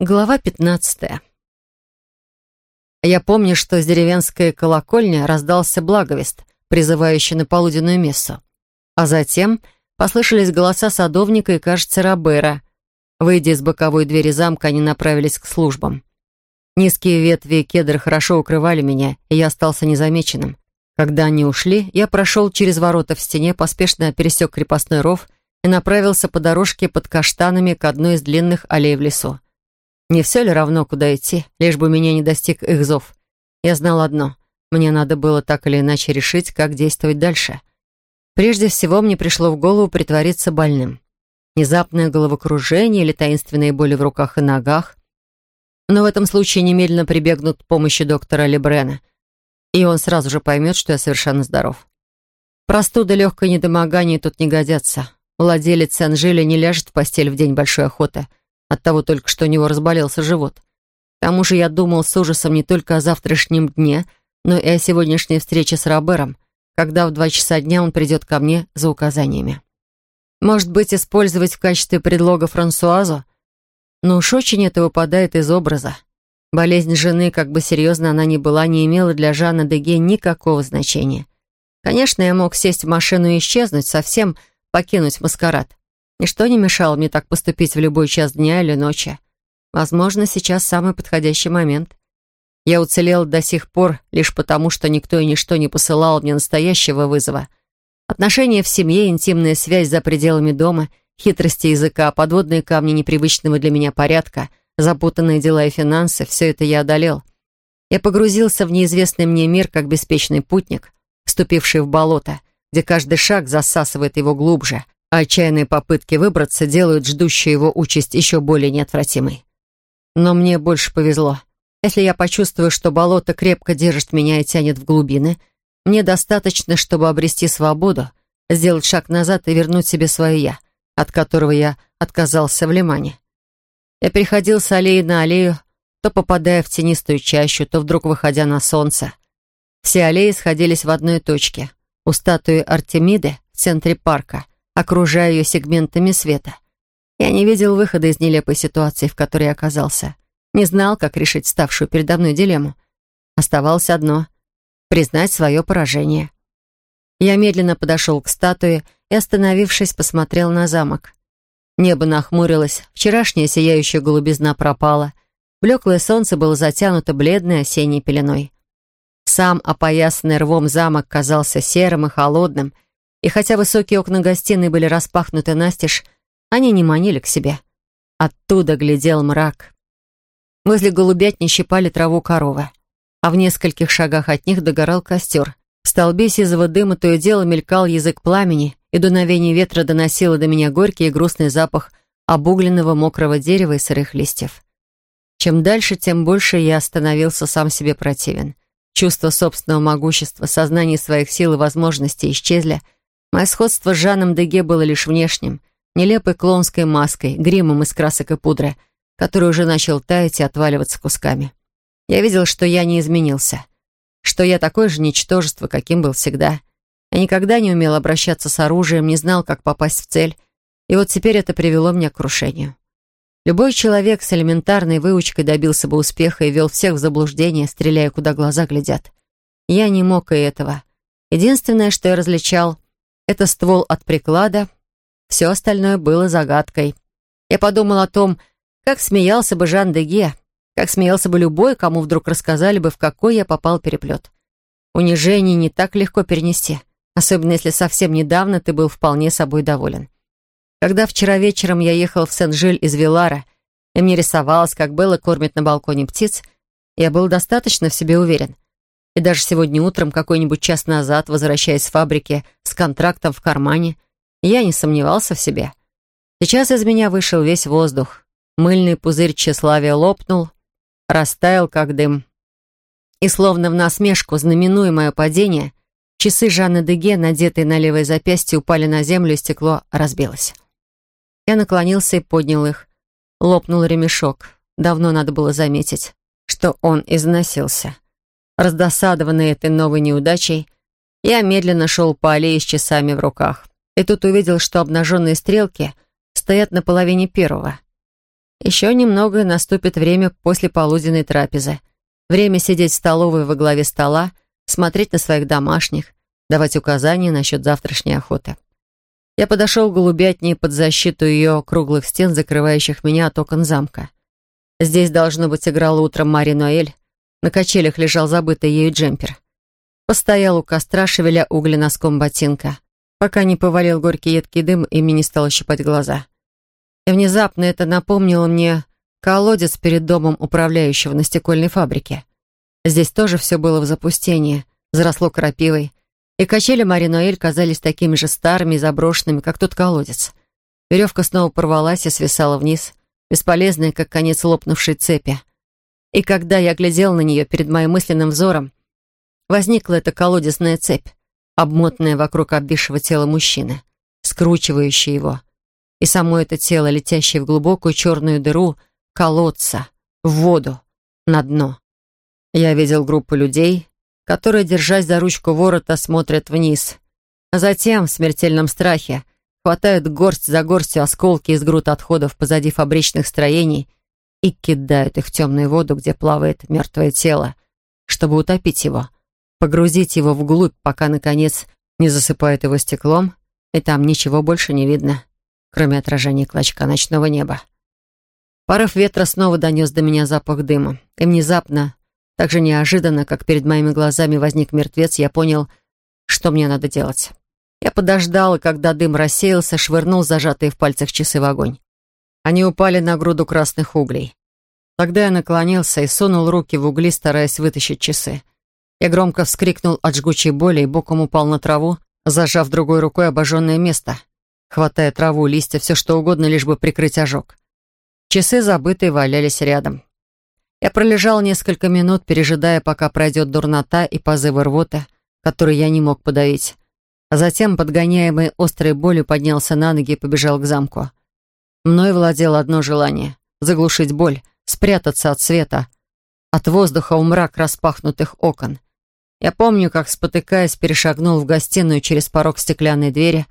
Глава пятнадцатая. Я помню, что с деревенской колокольни раздался благовест, призывающий на полуденную мессу. А затем послышались голоса садовника и, кажется, Робера. Выйдя из боковой двери замка, они направились к службам. Низкие ветви кедра хорошо укрывали меня, и я остался незамеченным. Когда они ушли, я прошел через ворота в стене, поспешно пересек крепостной ров и направился по дорожке под каштанами к одной из длинных аллей в лесу. Не все ли равно, куда идти, лишь бы меня не достиг их зов? Я знал одно. Мне надо было так или иначе решить, как действовать дальше. Прежде всего, мне пришло в голову притвориться больным. Внезапное головокружение или таинственные боли в руках и ногах. Но в этом случае немедленно прибегнут к помощи доктора Лебрена, и он сразу же поймет, что я совершенно здоров. Простуда, легкое недомогание тут не годятся. Владелец Анжели не ляжет в постель в день большой охоты — от того только, что у него разболелся живот. К тому же я думал с ужасом не только о завтрашнем дне, но и о сегодняшней встрече с Робером, когда в два часа дня он придет ко мне за указаниями. Может быть, использовать в качестве предлога Франсуазу? Но уж очень это выпадает из образа. Болезнь жены, как бы серьезно она ни была, не имела для Жанна Деге никакого значения. Конечно, я мог сесть в машину и исчезнуть, совсем покинуть маскарад. Ничто не мешало мне так поступить в любой час дня или ночи. Возможно, сейчас самый подходящий момент. Я уцелел до сих пор лишь потому, что никто и ничто не посылал мне настоящего вызова. Отношения в семье, интимная связь за пределами дома, хитрости языка, подводные камни непривычного для меня порядка, запутанные дела и финансы — все это я одолел. Я погрузился в неизвестный мне мир, как беспечный путник, вступивший в болото, где каждый шаг засасывает его глубже — а отчаянные попытки выбраться делают ждущую его участь еще более неотвратимой. Но мне больше повезло. Если я почувствую, что болото крепко держит меня и тянет в глубины, мне достаточно, чтобы обрести свободу, сделать шаг назад и вернуть себе свое «я», от которого я отказался в Лимане. Я переходил с аллеи на аллею, то попадая в тенистую чащу, то вдруг выходя на солнце. Все аллеи сходились в одной точке, у статуи Артемиды в центре парка — окружая ее сегментами света. Я не видел выхода из нелепой ситуации, в которой я оказался. Не знал, как решить ставшую передо мной дилемму. Оставалось одно — признать свое поражение. Я медленно подошел к статуе и, остановившись, посмотрел на замок. Небо нахмурилось, вчерашняя сияющая голубизна пропала, блеклое солнце было затянуто бледной осенней пеленой. Сам опоясанный рвом замок казался серым и холодным, и хотя высокие окна гостиной были распахнуты настежь, они не манили к себе. Оттуда глядел мрак. Возле голубятни щипали траву коровы, а в нескольких шагах от них догорал костер. В столбе сизого дыма то и дело мелькал язык пламени, и дуновение ветра доносило до меня горький и грустный запах обугленного мокрого дерева и сырых листьев. Чем дальше, тем больше я становился сам себе противен. Чувство собственного могущества, сознание своих сил и возможностей исчезли — Мое сходство с Жаном Деге было лишь внешним, нелепой клоунской маской, гримом из красок и пудры, который уже начал таять и отваливаться кусками. Я видел, что я не изменился, что я такое же ничтожество, каким был всегда. Я никогда не умел обращаться с оружием, не знал, как попасть в цель, и вот теперь это привело меня к крушению. Любой человек с элементарной выучкой добился бы успеха и вел всех в заблуждение, стреляя, куда глаза глядят. Я не мог и этого. Единственное, что я различал, это ствол от приклада. Все остальное было загадкой. Я подумал о том, как смеялся бы Жан Деге, как смеялся бы любой, кому вдруг рассказали бы, в какой я попал переплет. Унижение не так легко перенести, особенно если совсем недавно ты был вполне собой доволен. Когда вчера вечером я ехал в Сен-Жиль из Вилара, и мне рисовалось, как Белла кормит на балконе птиц, я был достаточно в себе уверен. И даже сегодня утром, какой-нибудь час назад, возвращаясь с фабрики с контрактом в кармане, я не сомневался в себе. Сейчас из меня вышел весь воздух. Мыльный пузырь тщеславия лопнул, растаял, как дым. И словно в насмешку, знаменуя мое падение, часы Жанны Деге, надетые на левое запястье, упали на землю, и стекло разбилось. Я наклонился и поднял их. Лопнул ремешок. Давно надо было заметить, что он износился. Раздосадованный этой новой неудачей, я медленно шел по аллее с часами в руках. И тут увидел, что обнаженные стрелки стоят на половине первого. Еще немного наступит время после полуденной трапезы. Время сидеть в столовой во главе стола, смотреть на своих домашних, давать указания насчет завтрашней охоты. Я подошел к голубятне под защиту ее круглых стен, закрывающих меня от окон замка. Здесь, должно быть, играла утром Мари Ноэль. На качелях лежал забытый ею джемпер. Постоял у костра, шевеля угли носком ботинка, пока не повалил горький едкий дым и мне не стало щипать глаза. И внезапно это напомнило мне колодец перед домом управляющего на стекольной фабрике. Здесь тоже все было в запустении, заросло крапивой, и качели Мари Ноэль казались такими же старыми и заброшенными, как тот колодец. Веревка снова порвалась и свисала вниз, бесполезная, как конец лопнувшей цепи. И когда я глядел на нее перед моим мысленным взором, возникла эта колодезная цепь, обмотанная вокруг обвисшего тела мужчины, скручивающая его. И само это тело, летящее в глубокую черную дыру колодца, в воду, на дно. Я видел группу людей, которые, держась за ручку ворота, смотрят вниз. А затем, в смертельном страхе, хватают горсть за горстью осколки из груд отходов позади фабричных строений и кидают их в темную воду, где плавает мертвое тело, чтобы утопить его, погрузить его вглубь, пока, наконец, не засыпает его стеклом, и там ничего больше не видно, кроме отражения клочка ночного неба. Порыв ветра снова донес до меня запах дыма, и внезапно так же неожиданно, как перед моими глазами возник мертвец, я понял, что мне надо делать. Я подождал, когда дым рассеялся, швырнул зажатые в пальцах часы в огонь. Они упали на груду красных углей. Тогда я наклонился и сунул руки в угли, стараясь вытащить часы. Я громко вскрикнул от жгучей боли и боком упал на траву, зажав другой рукой обожженное место, хватая траву, листья, все что угодно, лишь бы прикрыть ожог. Часы забытые валялись рядом. Я пролежал несколько минут, пережидая, пока пройдет дурнота и позывы рвоты, которые я не мог подавить. А затем, подгоняемый острой болью, поднялся на ноги и побежал к замку. Мной владело одно желание — заглушить боль, спрятаться от света, от воздуха у мрак распахнутых окон. Я помню, как, спотыкаясь, перешагнул в гостиную через порог стеклянной двери,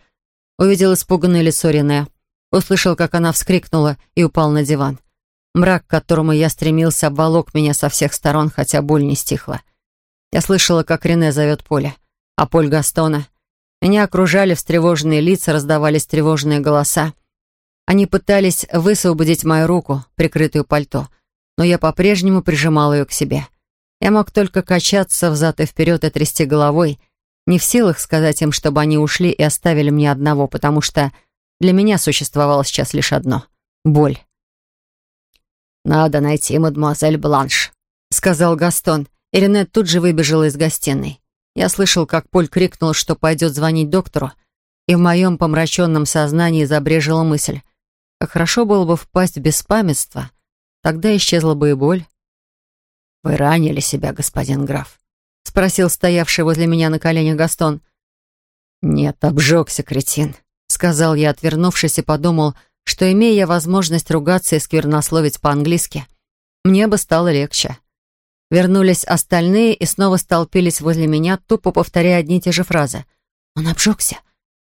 увидел испуганное лицо Рене, услышал, как она вскрикнула и упал на диван. Мрак, к которому я стремился, обволок меня со всех сторон, хотя боль не стихла. Я слышала, как Рене зовет Поля, а Поль Гастона. Меня окружали встревоженные лица, раздавались тревожные голоса. Они пытались высвободить мою руку, прикрытую пальто, но я по-прежнему прижимал ее к себе. Я мог только качаться взад и вперед и трясти головой, не в силах сказать им, чтобы они ушли и оставили мне одного, потому что для меня существовало сейчас лишь одно — боль. «Надо найти мадемуазель Бланш», — сказал Гастон. Иринет тут же выбежала из гостиной. Я слышал, как Поль крикнул, что пойдет звонить доктору, и в моем помраченном сознании забрежила мысль. Как хорошо было бы впасть в беспамятство, тогда исчезла бы и боль. «Вы ранили себя, господин граф?» — спросил стоявший возле меня на коленях Гастон. «Нет, обжегся, кретин», — сказал я, отвернувшись, и подумал, что, имея я возможность ругаться и сквернословить по-английски, мне бы стало легче. Вернулись остальные и снова столпились возле меня, тупо повторяя одни и те же фразы. «Он обжегся.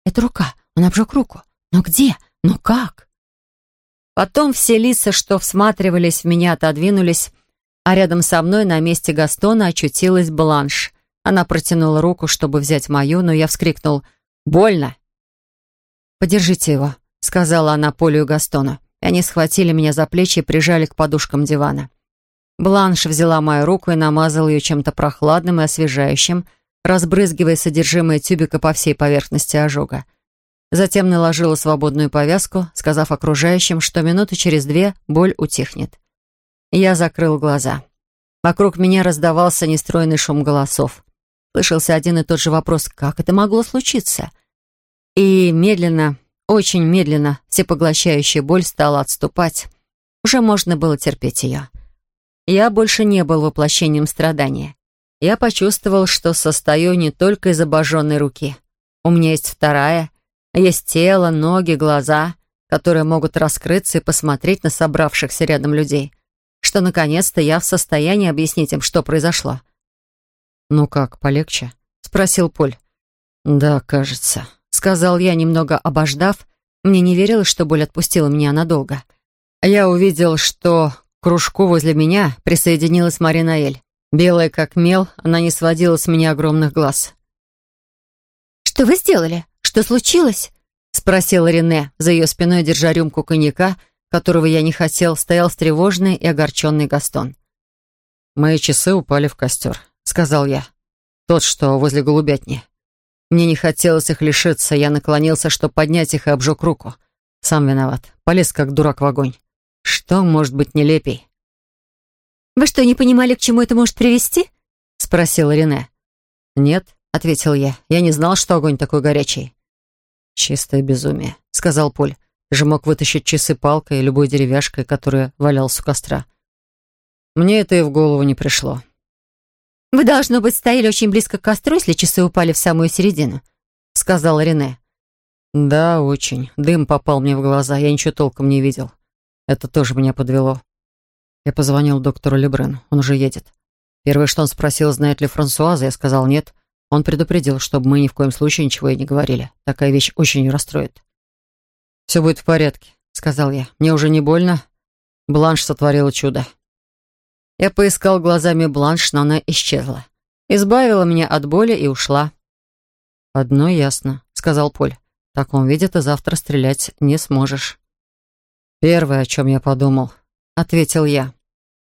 Это рука. Он обжег руку. Но где? Но как?» Потом все лица, что всматривались в меня, отодвинулись, а рядом со мной на месте Гастона очутилась Бланш. Она протянула руку, чтобы взять мою, но я вскрикнул «Больно!» «Подержите его», — сказала она Полю и Гастону. И они схватили меня за плечи и прижали к подушкам дивана. Бланш взяла мою руку и намазала ее чем-то прохладным и освежающим, разбрызгивая содержимое тюбика по всей поверхности ожога. Затем наложила свободную повязку, сказав окружающим, что минуты через две боль утихнет. Я закрыл глаза. Вокруг меня раздавался нестройный шум голосов. Слышался один и тот же вопрос «Как это могло случиться?» И медленно, очень медленно всепоглощающая боль стала отступать. Уже можно было терпеть ее. Я больше не был воплощением страдания. Я почувствовал, что состою не только из обожженной руки. У меня есть вторая, есть тело, ноги, глаза, которые могут раскрыться и посмотреть на собравшихся рядом людей, что наконец-то я в состоянии объяснить им, что произошло. «Ну как, полегче?» — спросил Поль. «Да, кажется», сказал я, немного обождав. Мне не верилось, что боль отпустила меня надолго. я увидел, что к кружку возле меня присоединилась Марина Эль. Белая как мел, она не сводила с меня огромных глаз. «Что вы сделали? Что случилось?» — спросила Рене, за ее спиной держа рюмку коньяка, которого я не хотел, стоял встревоженный и огорченный Гастон. «Мои часы упали в костер», — сказал я. «Тот, что возле голубятни. Мне не хотелось их лишиться, я наклонился, чтобы поднять их и обжег руку. Сам виноват. Полез как дурак в огонь. Что может быть нелепей?» «Вы что, не понимали, к чему это может привести?» — спросила Рене. «Нет», — ответил я. «Я не знал, что огонь такой горячий». «Чистое безумие», — сказал Поль. «Ты же мог вытащить часы палкой и любой деревяшкой, которая валялась у костра». Мне это и в голову не пришло. «Вы, должно быть, стояли очень близко к костру, если часы упали в самую середину», — сказала Рене. «Да, очень. Дым попал мне в глаза, я ничего толком не видел. Это тоже меня подвело. Я позвонил доктору Лебрену, он уже едет. Первое, что он спросил, знает ли Франсуаза, я сказал нет. Он предупредил, чтобы мы ни в коем случае ничего и не говорили. Такая вещь очень расстроит. «Все будет в порядке», — сказал я. «Мне уже не больно. Бланш сотворила чудо». Я поискал глазами Бланш, но она исчезла. Избавила меня от боли и ушла. «Одно ясно», — сказал Поль. «В таком виде ты завтра стрелять не сможешь». «Первое, о чем я подумал», — ответил я.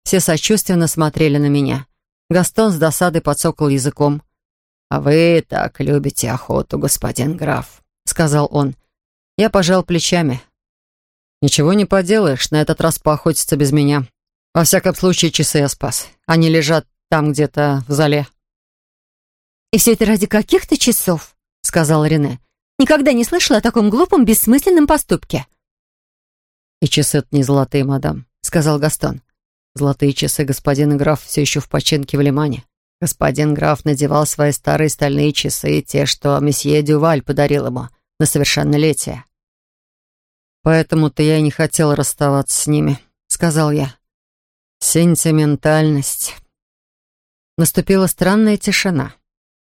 Все сочувственно смотрели на меня. Гастон с досадой подсокал языком. «А вы так любите охоту, господин граф», — сказал он. Я пожал плечами. «Ничего не поделаешь, на этот раз поохотиться без меня. Во всяком случае, часы я спас. Они лежат там где-то в зале». «И все это ради каких-то часов?» — сказал Рене. «Никогда не слышала о таком глупом, бессмысленном поступке». «И часы не золотые, мадам», — сказал Гастон. «Золотые часы господина граф все еще в починке в Лимане. Господин граф надевал свои старые стальные часы, те, что месье Дюваль подарил ему на совершеннолетие. «Поэтому-то я и не хотел расставаться с ними», — сказал я. Сентиментальность. Наступила странная тишина.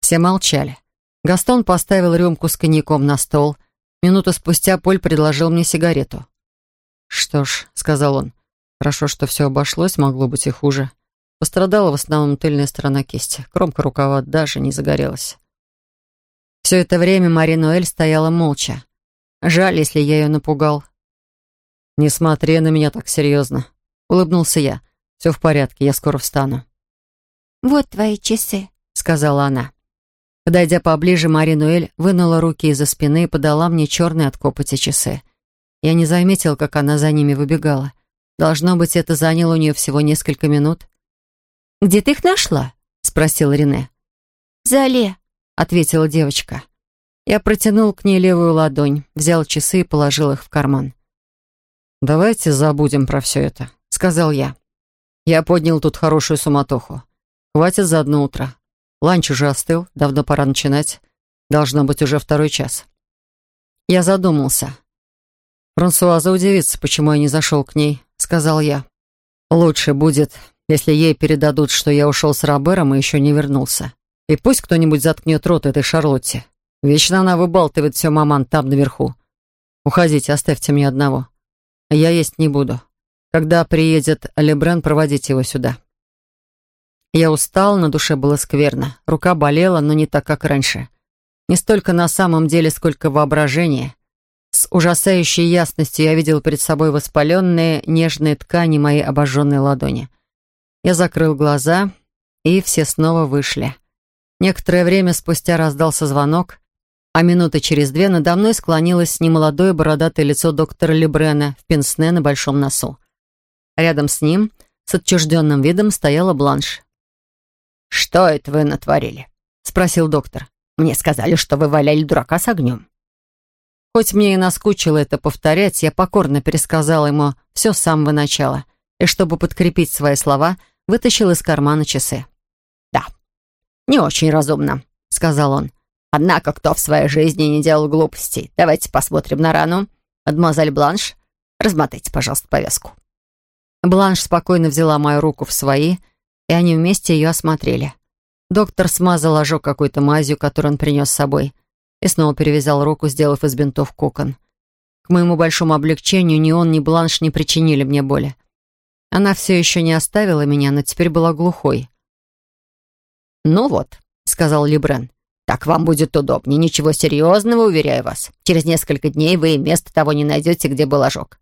Все молчали. Гастон поставил рюмку с коньяком на стол. Минуту спустя Поль предложил мне сигарету. «Что ж», — сказал он, — «хорошо, что все обошлось, могло быть и хуже. Пострадала в основном тыльная сторона кисти. Кромка рукава даже не загорелась». Все это время Мари Ноэль стояла молча. Жаль, если я ее напугал. «Не смотри на меня так серьезно», — улыбнулся я. «Все в порядке, я скоро встану». «Вот твои часы», — сказала она. Подойдя поближе, Мари Нуэль вынула руки из-за спины и подала мне черные от копоти часы. Я не заметил, как она за ними выбегала. Должно быть, это заняло у нее всего несколько минут. «Где ты их нашла?» — спросил Рене. «В зале», — ответила девочка. Я протянул к ней левую ладонь, взял часы и положил их в карман. «Давайте забудем про все это», — сказал я. Я поднял тут хорошую суматоху. Хватит за одно утро. Ланч уже остыл, давно пора начинать. Должно быть уже второй час. Я задумался. Франсуаза удивится, почему я не зашел к ней, сказал я. Лучше будет, если ей передадут, что я ушел с Робером и еще не вернулся. И пусть кто-нибудь заткнет рот этой Шарлотте. Вечно она выбалтывает все маман там наверху. Уходите, оставьте меня одного. Я есть не буду. Когда приедет Лебрен, проводите его сюда. Я устал, на душе было скверно. Рука болела, но не так, как раньше. Не столько на самом деле, сколько воображение. С ужасающей ясностью я видел перед собой воспаленные, нежные ткани моей обожженной ладони. Я закрыл глаза, и все снова вышли. Некоторое время спустя раздался звонок, а минуты через две надо мной склонилось немолодое бородатое лицо доктора Лебрена в пенсне на большом носу. Рядом с ним, с отчужденным видом, стояла Бланш. «Что это вы натворили?» — спросил доктор. «Мне сказали, что вы валяли дурака с огнем». Хоть мне и наскучило это повторять, я покорно пересказала ему все с самого начала, и, чтобы подкрепить свои слова, вытащил из кармана часы. «Да, не очень разумно», — сказал он. «Однако кто в своей жизни не делал глупостей? Давайте посмотрим на рану. Мадемуазель Бланш, размотайте, пожалуйста, повязку». Бланш спокойно взяла мою руку в свои, и они вместе ее осмотрели. Доктор смазал ожог какой-то мазью, которую он принес с собой, и снова перевязал руку, сделав из бинтов кокон. К моему большому облегчению ни он, ни Бланш не причинили мне боли. Она все еще не оставила меня, но теперь была глухой. «Ну вот», — сказал Либрен, — «так вам будет удобнее. Ничего серьезного, уверяю вас. Через несколько дней вы места того не найдете, где был ожог.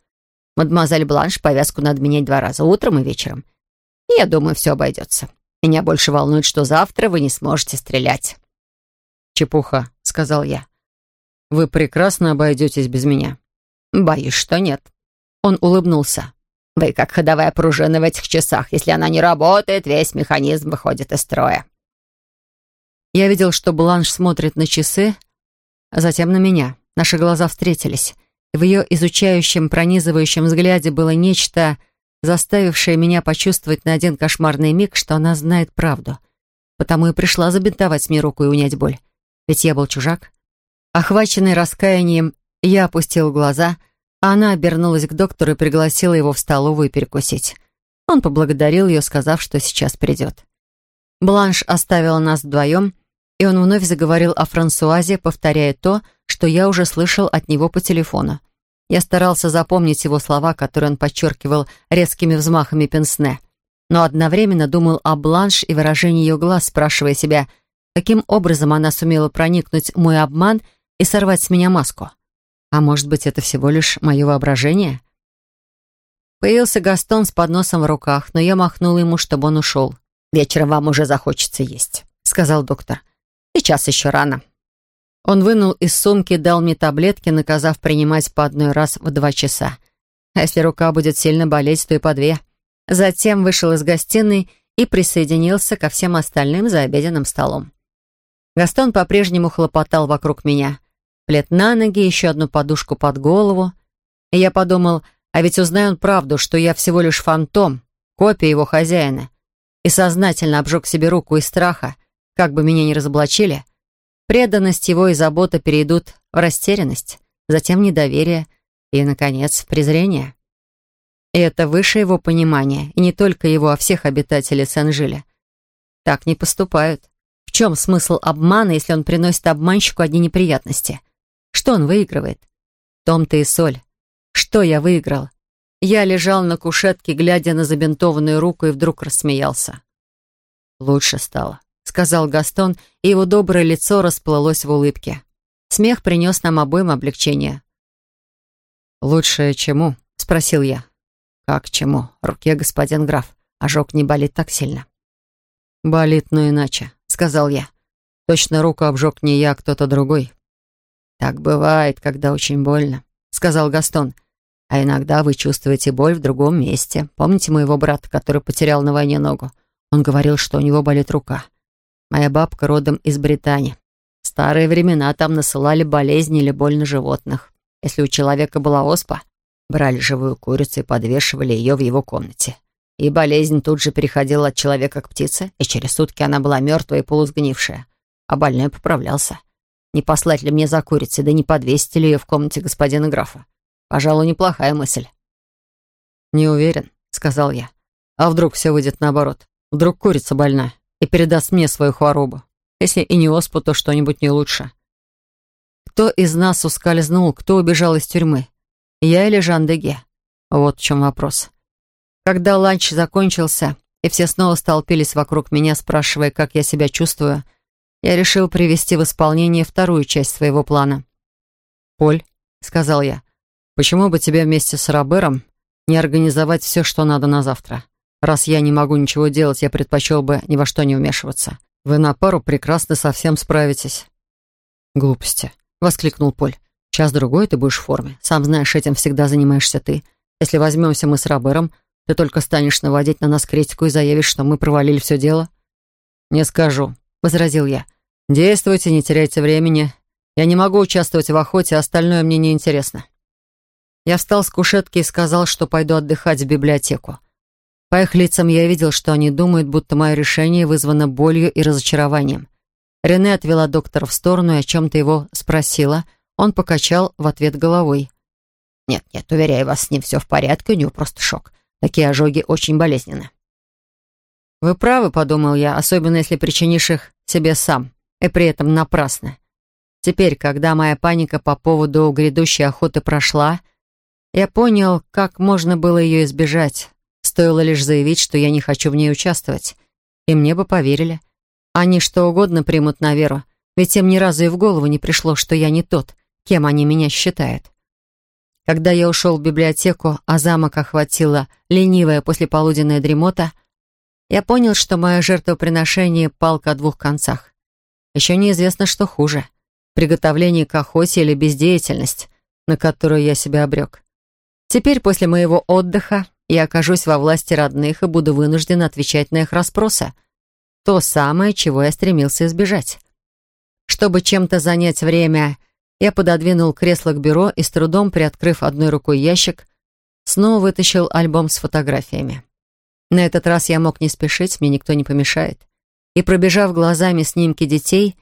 Мадемуазель Бланш повязку надо менять два раза, утром и вечером. И я думаю, все обойдется. Меня больше волнует, что завтра вы не сможете стрелять». «Чепуха», — сказал я. «Вы прекрасно обойдетесь без меня». «Боюсь, что нет». Он улыбнулся. «Вы как ходовая пружина в этих часах. Если она не работает, весь механизм выходит из строя». Я видел, что Бланш смотрит на часы, а затем на меня. Наши глаза встретились. В ее изучающем, пронизывающем взгляде было нечто, заставившее меня почувствовать на один кошмарный миг, что она знает правду. Потому и пришла забинтовать мне руку и унять боль. Ведь я был чужак. Охваченный раскаянием, я опустил глаза, она обернулась к доктору и пригласила его в столовую перекусить. Он поблагодарил ее, сказав, что сейчас придет. Бланш оставила нас вдвоем, и он вновь заговорил о Франсуазе, повторяя то, что я уже слышал от него по телефону. Я старался запомнить его слова, которые он подчеркивал резкими взмахами пенсне, но одновременно думал о Бланш и выражении ее глаз, спрашивая себя, каким образом она сумела проникнуть в мой обман и сорвать с меня маску. А может быть, это всего лишь мое воображение? Появился Гастон с подносом в руках, но я махнул ему, чтобы он ушел. «Вечером вам уже захочется есть», — сказал доктор. «Сейчас еще рано». Он вынул из сумки, дал мне таблетки, наказав принимать по одной раз в два часа. А если рука будет сильно болеть, то и по две. Затем вышел из гостиной и присоединился ко всем остальным за обеденным столом. Гастон по-прежнему хлопотал вокруг меня. Плед на ноги, еще одну подушку под голову. И я подумал, а ведь узнаю он правду, что я всего лишь фантом, копия его хозяина. И сознательно обжег себе руку из страха, как бы меня ни разоблачили, Преданность его и забота перейдут в растерянность, затем недоверие и, наконец, презрение. И это выше его понимания, и не только его, а всех обитателей Сен-Жиля. Так не поступают. В чем смысл обмана, если он приносит обманщику одни неприятности? Что он выигрывает? Том-то и соль. Что я выиграл? Я лежал на кушетке, глядя на забинтованную руку, и вдруг рассмеялся. Лучше стало сказал Гастон, и его доброе лицо расплылось в улыбке. Смех принес нам обоим облегчение. «Лучшее чему?» — спросил я. «Как чему? Руке, господин граф. Ожог не болит так сильно». «Болит, но иначе», — сказал я. «Точно руку обжег не я, а кто-то другой». «Так бывает, когда очень больно», — сказал Гастон. «А иногда вы чувствуете боль в другом месте. Помните моего брата, который потерял на войне ногу? Он говорил, что у него болит рука. Моя бабка родом из Британии. В старые времена там насылали болезни или боль на животных. Если у человека была оспа, брали живую курицу и подвешивали ее в его комнате. И болезнь тут же переходила от человека к птице, и через сутки она была мертвая и полусгнившая. А больной поправлялся. Не послать ли мне за курицей, да не подвесить ли ее в комнате господина графа? Пожалуй, неплохая мысль. «Не уверен», — сказал я. «А вдруг все выйдет наоборот? Вдруг курица больна?» и передаст мне свою хворобу. Если и не оспу, то что-нибудь не лучше. Кто из нас ускользнул, кто убежал из тюрьмы? Я или Жан Деге? Вот в чем вопрос. Когда ланч закончился, и все снова столпились вокруг меня, спрашивая, как я себя чувствую, я решил привести в исполнение вторую часть своего плана. «Поль», — сказал я, — «почему бы тебе вместе с Робером не организовать все, что надо на завтра?» Раз я не могу ничего делать, я предпочел бы ни во что не вмешиваться. Вы на пару прекрасно совсем справитесь». «Глупости», — воскликнул Поль. «Час-другой ты будешь в форме. Сам знаешь, этим всегда занимаешься ты. Если возьмемся мы с Робером, ты только станешь наводить на нас критику и заявишь, что мы провалили все дело». «Не скажу», — возразил я. «Действуйте, не теряйте времени. Я не могу участвовать в охоте, остальное мне не интересно». Я встал с кушетки и сказал, что пойду отдыхать в библиотеку. По их лицам я видел, что они думают, будто мое решение вызвано болью и разочарованием. Рене отвела доктора в сторону и о чем-то его спросила. Он покачал в ответ головой. «Нет, нет, уверяю вас, с ним все в порядке, у него просто шок. Такие ожоги очень болезненны». «Вы правы», — подумал я, особенно если причинишь их себе сам, и при этом напрасно. Теперь, когда моя паника по поводу грядущей охоты прошла, я понял, как можно было ее избежать. Стоило лишь заявить, что я не хочу в ней участвовать. И мне бы поверили. Они что угодно примут на веру, ведь им ни разу и в голову не пришло, что я не тот, кем они меня считают. Когда я ушел в библиотеку, а замок охватила ленивая послеполуденная дремота, я понял, что мое жертвоприношение — палка о двух концах. Еще неизвестно, что хуже — приготовление к охоте или бездеятельность, на которую я себя обрек. Теперь, после моего отдыха, я окажусь во власти родных и буду вынужден отвечать на их расспросы. То самое, чего я стремился избежать. Чтобы чем-то занять время, я пододвинул кресло к бюро и, с трудом приоткрыв одной рукой ящик, снова вытащил альбом с фотографиями. На этот раз я мог не спешить, мне никто не помешает. И, пробежав глазами снимки детей,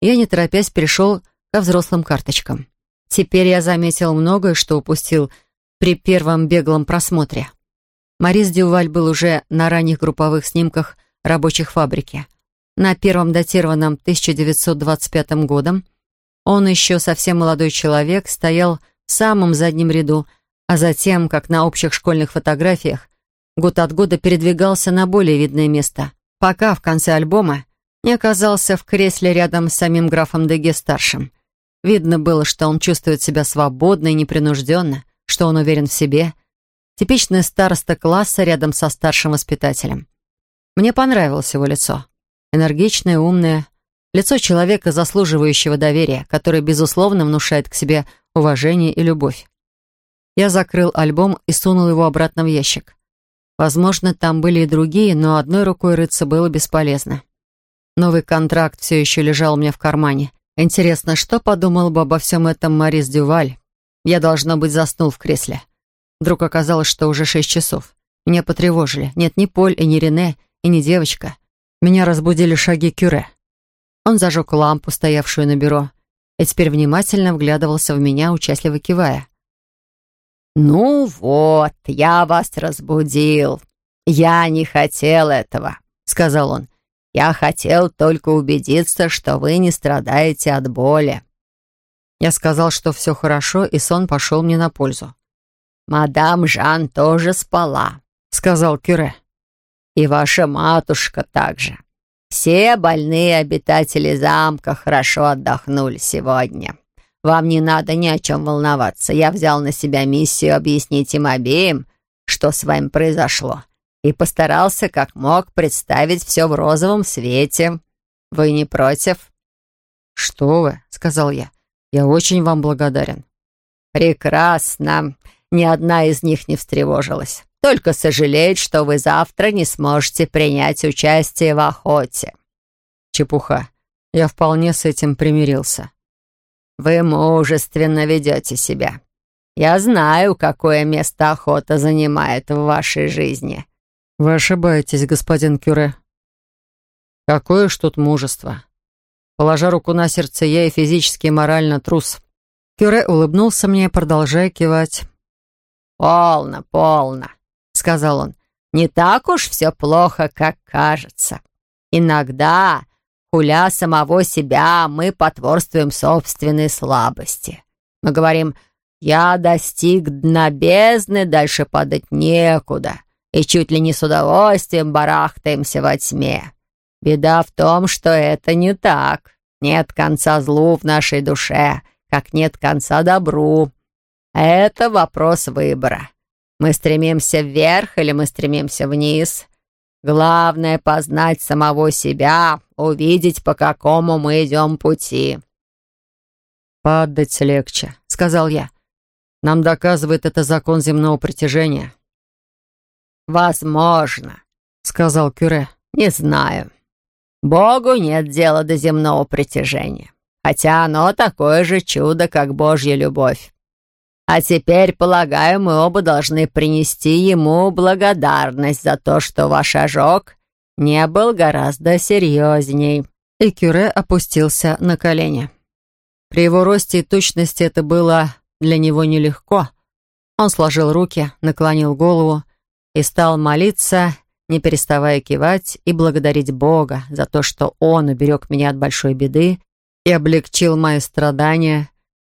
я, не торопясь, перешел ко взрослым карточкам. Теперь я заметил многое, что упустил при первом беглом просмотре. Марис Дюваль был уже на ранних групповых снимках рабочих фабрики. На первом датированном 1925 годом он еще совсем молодой человек стоял в самом заднем ряду, а затем, как на общих школьных фотографиях, год от года передвигался на более видное место, пока в конце альбома не оказался в кресле рядом с самим графом Деге-старшим. Видно было, что он чувствует себя свободно и непринужденно, что он уверен в себе. Типичная староста класса рядом со старшим воспитателем. Мне понравилось его лицо. Энергичное, умное. Лицо человека, заслуживающего доверия, который, безусловно, внушает к себе уважение и любовь. Я закрыл альбом и сунул его обратно в ящик. Возможно, там были и другие, но одной рукой рыться было бесполезно. Новый контракт все еще лежал у меня в кармане. Интересно, что подумал бы обо всем этом Марис Дюваль? Я, должно быть, заснул в кресле. Вдруг оказалось, что уже шесть часов. Меня потревожили. Нет, ни Поль, и ни Рене, и ни девочка. Меня разбудили шаги Кюре. Он зажег лампу, стоявшую на бюро, и теперь внимательно вглядывался в меня, участливо кивая. «Ну вот, я вас разбудил. Я не хотел этого», — сказал он. «Я хотел только убедиться, что вы не страдаете от боли». Я сказал, что все хорошо, и сон пошел мне на пользу. «Мадам Жан тоже спала», — сказал Кюре. «И ваша матушка также. Все больные обитатели замка хорошо отдохнули сегодня». Вам не надо ни о чем волноваться. Я взял на себя миссию объяснить им обеим, что с вами произошло, и постарался как мог представить все в розовом свете. Вы не против?» «Что вы?» — сказал я. «Я очень вам благодарен». «Прекрасно. Ни одна из них не встревожилась. Только сожалеет, что вы завтра не сможете принять участие в охоте». «Чепуха. Я вполне с этим примирился». «Вы мужественно ведете себя. Я знаю, какое место охота занимает в вашей жизни». «Вы ошибаетесь, господин Кюре». «Какое ж тут мужество. Положа руку на сердце, я и физически, и морально трус». Кюре улыбнулся мне, продолжая кивать. «Полно, полно», — сказал он. «Не так уж все плохо, как кажется. Иногда Хуля самого себя, мы потворствуем собственной слабости. Мы говорим «Я достиг дна бездны, дальше падать некуда» и чуть ли не с удовольствием барахтаемся во тьме. Беда в том, что это не так. Нет конца злу в нашей душе, как нет конца добру. Это вопрос выбора. Мы стремимся вверх или мы стремимся вниз. Главное — познать самого себя, увидеть, по какому мы идем пути». «Падать легче», — сказал я. «Нам доказывает это закон земного притяжения». «Возможно», — сказал Кюре. «Не знаю. Богу нет дела до земного притяжения, хотя оно такое же чудо, как Божья любовь. А теперь, полагаю, мы оба должны принести ему благодарность за то, что ваш ожог не был гораздо серьезней». И Кюре опустился на колени. При его росте и точности это было для него нелегко. Он сложил руки, наклонил голову и стал молиться, не переставая кивать и благодарить Бога за то, что Он уберег меня от большой беды и облегчил мои страдания,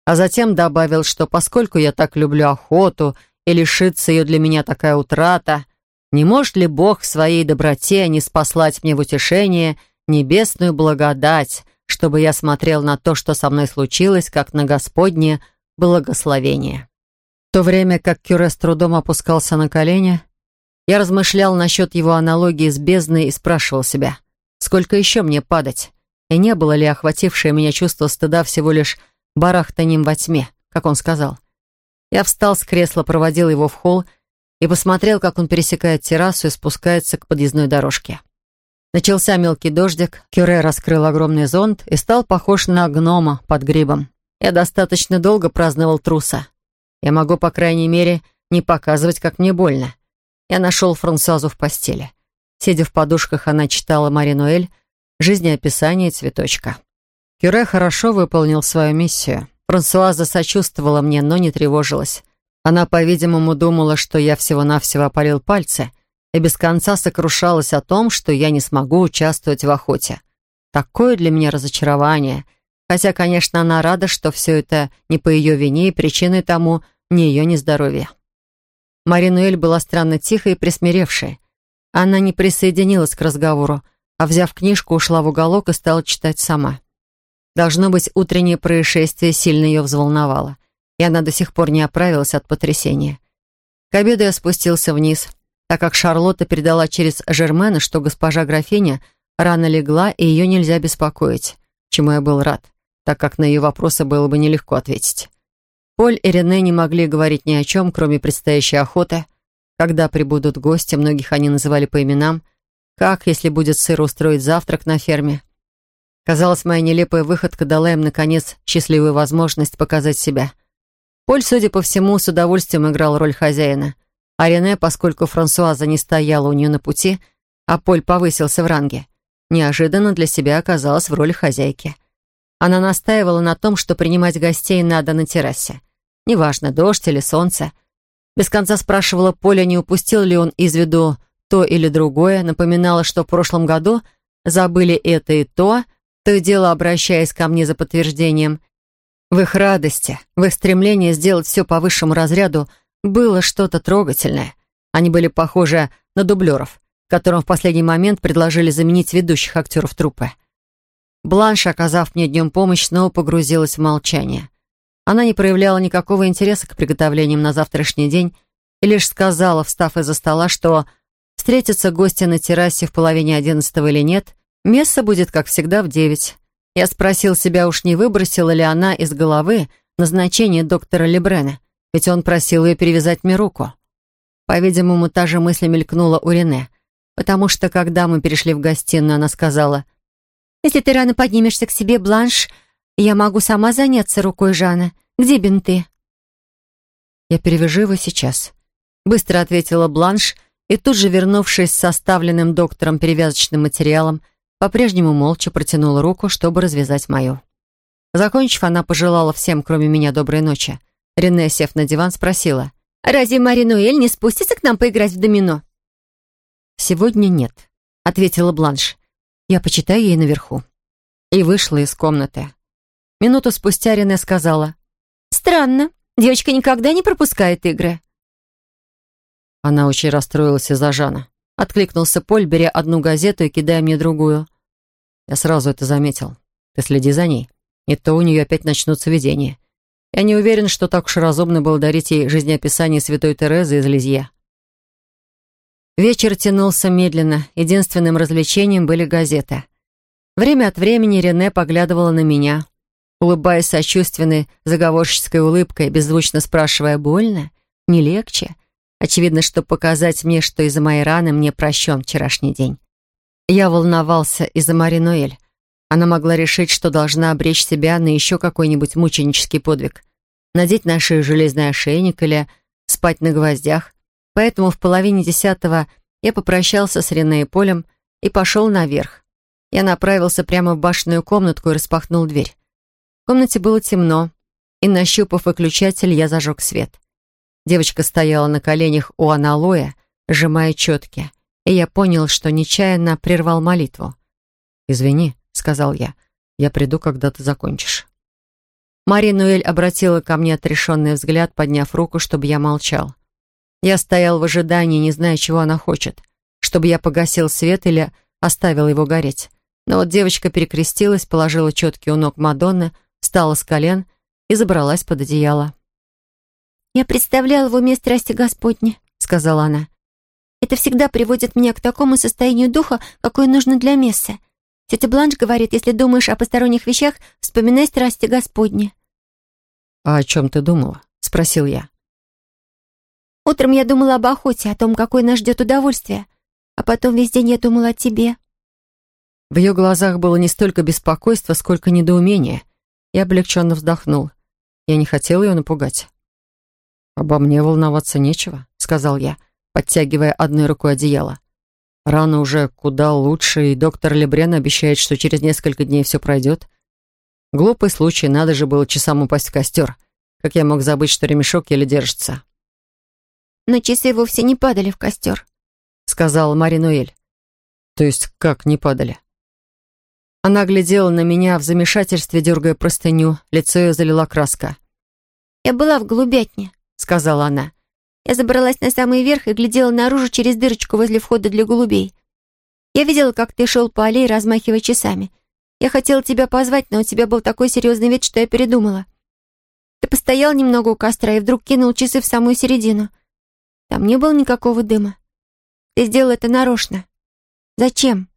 а затем добавил, что поскольку я так люблю охоту и лишиться ее для меня такая утрата, не может ли Бог в своей доброте не спаслать мне в утешение небесную благодать, чтобы я смотрел на то, что со мной случилось, как на Господне благословение. В то время как Кюре с трудом опускался на колени, я размышлял насчет его аналогии с бездной и спрашивал себя, сколько еще мне падать, и не было ли охватившее меня чувство стыда всего лишь барахтанием во тьме, как он сказал. Я встал с кресла, проводил его в холл и посмотрел, как он пересекает террасу и спускается к подъездной дорожке. Начался мелкий дождик, Кюре раскрыл огромный зонт и стал похож на гнома под грибом. Я достаточно долго праздновал труса. Я могу, по крайней мере, не показывать, как мне больно. Я нашел Франсуазу в постели. Сидя в подушках, она читала Мари Нуэль «Жизнеописание цветочка». Кюре хорошо выполнил свою миссию. Франсуаза сочувствовала мне, но не тревожилась. Она, по-видимому, думала, что я всего-навсего опалил пальцы — и без конца сокрушалась о том, что я не смогу участвовать в охоте. Такое для меня разочарование. Хотя, конечно, она рада, что все это не по ее вине, и причиной тому не ее нездоровье. Маринуэль была странно тихой и присмиревшей. Она не присоединилась к разговору, а, взяв книжку, ушла в уголок и стала читать сама. Должно быть, утреннее происшествие сильно ее взволновало, и она до сих пор не оправилась от потрясения. К обеду я спустился вниз — так как Шарлотта передала через Жермена, что госпожа графиня рано легла, и ее нельзя беспокоить, чему я был рад, так как на ее вопросы было бы нелегко ответить. Поль и Рене не могли говорить ни о чем, кроме предстоящей охоты. Когда прибудут гости, многих они называли по именам. Как, если будет сыро устроить завтрак на ферме? Казалось, моя нелепая выходка дала им, наконец, счастливую возможность показать себя. Поль, судя по всему, с удовольствием играл роль хозяина — а Рене, поскольку Франсуаза не стояла у нее на пути, а Поль повысился в ранге, неожиданно для себя оказалась в роли хозяйки. Она настаивала на том, что принимать гостей надо на террасе. Неважно, дождь или солнце. Без конца спрашивала Поля, не упустил ли он из виду то или другое, напоминала, что в прошлом году забыли это и то, то и дело обращаясь ко мне за подтверждением. В их радости, в их стремлении сделать все по высшему разряду – было что-то трогательное. Они были похожи на дублеров, которым в последний момент предложили заменить ведущих актеров труппы. Бланш, оказав мне днем помощь, снова погрузилась в молчание. Она не проявляла никакого интереса к приготовлениям на завтрашний день и лишь сказала, встав из-за стола, что встретятся гости на террасе в половине одиннадцатого или нет, место будет, как всегда, в девять. Я спросил себя, уж не выбросила ли она из головы назначение доктора Лебрена, ведь он просил ее перевязать мне руку. По-видимому, та же мысль мелькнула у Рене, потому что, когда мы перешли в гостиную, она сказала, «Если ты рано поднимешься к себе, Бланш, я могу сама заняться рукой Жана. Где бинты?» «Я перевяжу его сейчас», — быстро ответила Бланш, и тут же, вернувшись с составленным доктором перевязочным материалом, по-прежнему молча протянула руку, чтобы развязать мою. Закончив, она пожелала всем, кроме меня, доброй ночи, Рене, сев на диван, спросила. «Разве Маринуэль не спустится к нам поиграть в домино?» «Сегодня нет», — ответила Бланш. «Я почитаю ей наверху». И вышла из комнаты. Минуту спустя Рене сказала. «Странно. Девочка никогда не пропускает игры». Она очень расстроилась из-за Жана. Откликнулся Поль, беря одну газету и кидая мне другую. Я сразу это заметил. Ты следи за ней. Не то у нее опять начнутся видения. Я не уверен, что так уж разумно было дарить ей жизнеописание святой Терезы из Лизье. Вечер тянулся медленно, единственным развлечением были газеты. Время от времени Рене поглядывала на меня, улыбаясь сочувственной, заговорческой улыбкой, беззвучно спрашивая, больно? Не легче? Очевидно, что показать мне, что из-за моей раны мне прощен вчерашний день. Я волновался из-за Мари Ноэль. Она могла решить, что должна обречь себя на еще какой-нибудь мученический подвиг. Надеть на шею железный ошейник или спать на гвоздях. Поэтому в половине десятого я попрощался с Рене и Полем и пошел наверх. Я направился прямо в башенную комнатку и распахнул дверь. В комнате было темно, и, нащупав выключатель, я зажег свет. Девочка стояла на коленях у аналоя, сжимая четки, и я понял, что нечаянно прервал молитву. «Извини», — сказал я. Я приду, когда ты закончишь». Мари Нуэль обратила ко мне отрешенный взгляд, подняв руку, чтобы я молчал. Я стоял в ожидании, не зная, чего она хочет. Чтобы я погасил свет или оставил его гореть. Но вот девочка перекрестилась, положила четкий у ног Мадонны, встала с колен и забралась под одеяло. «Я представляла в уме страсти Господни», — сказала она. «Это всегда приводит меня к такому состоянию духа, какое нужно для мессы. Тетя Бланш говорит, если думаешь о посторонних вещах, вспоминай страсти Господни». «А о чем ты думала?» — спросил я. «Утром я думала об охоте, о том, какое нас ждет удовольствие. А потом весь день я думала о тебе». В ее глазах было не столько беспокойство, сколько недоумение. Я облегченно вздохнул. Я не хотел ее напугать. «Обо мне волноваться нечего», — сказал я, подтягивая одной рукой одеяло. Рана уже куда лучше, и доктор Лебрен обещает, что через несколько дней все пройдет. Глупый случай, надо же было часам упасть в костер. Как я мог забыть, что ремешок еле держится? «Но часы вовсе не падали в костер», — сказала Маринуэль. «То есть как не падали?» Она глядела на меня в замешательстве, дергая простыню. Лицо ее залила краска. «Я была в голубятне», — сказала она. Я забралась на самый верх и глядела наружу через дырочку возле входа для голубей. Я видела, как ты шел по аллее, размахивая часами. Я хотела тебя позвать, но у тебя был такой серьезный вид, что я передумала. Ты постоял немного у костра и вдруг кинул часы в самую середину. Там не было никакого дыма. Ты сделал это нарочно. Зачем?